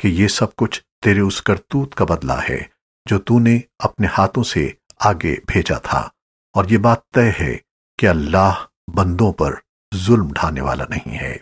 कि ये सब कुछ तेरे उस करतूत का बदला है, जो तूने अपने हाथों से आगे भेजा था। और ये बात तय है कि अल्लाह बंदों पर जुल्म ढाने वाला नहीं है।